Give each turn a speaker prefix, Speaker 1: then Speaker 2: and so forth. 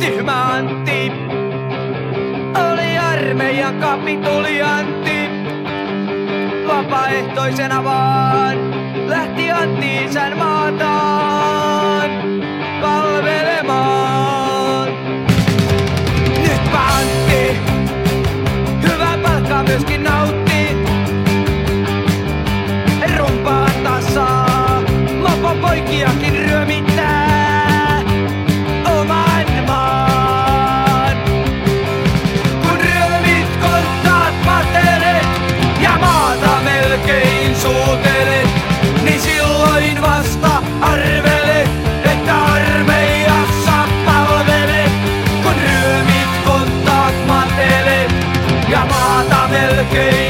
Speaker 1: Tyhmä Antti oli armeijan kapituliantti. Vapaaehtoisena vaan lähti Antti isän maataan. again.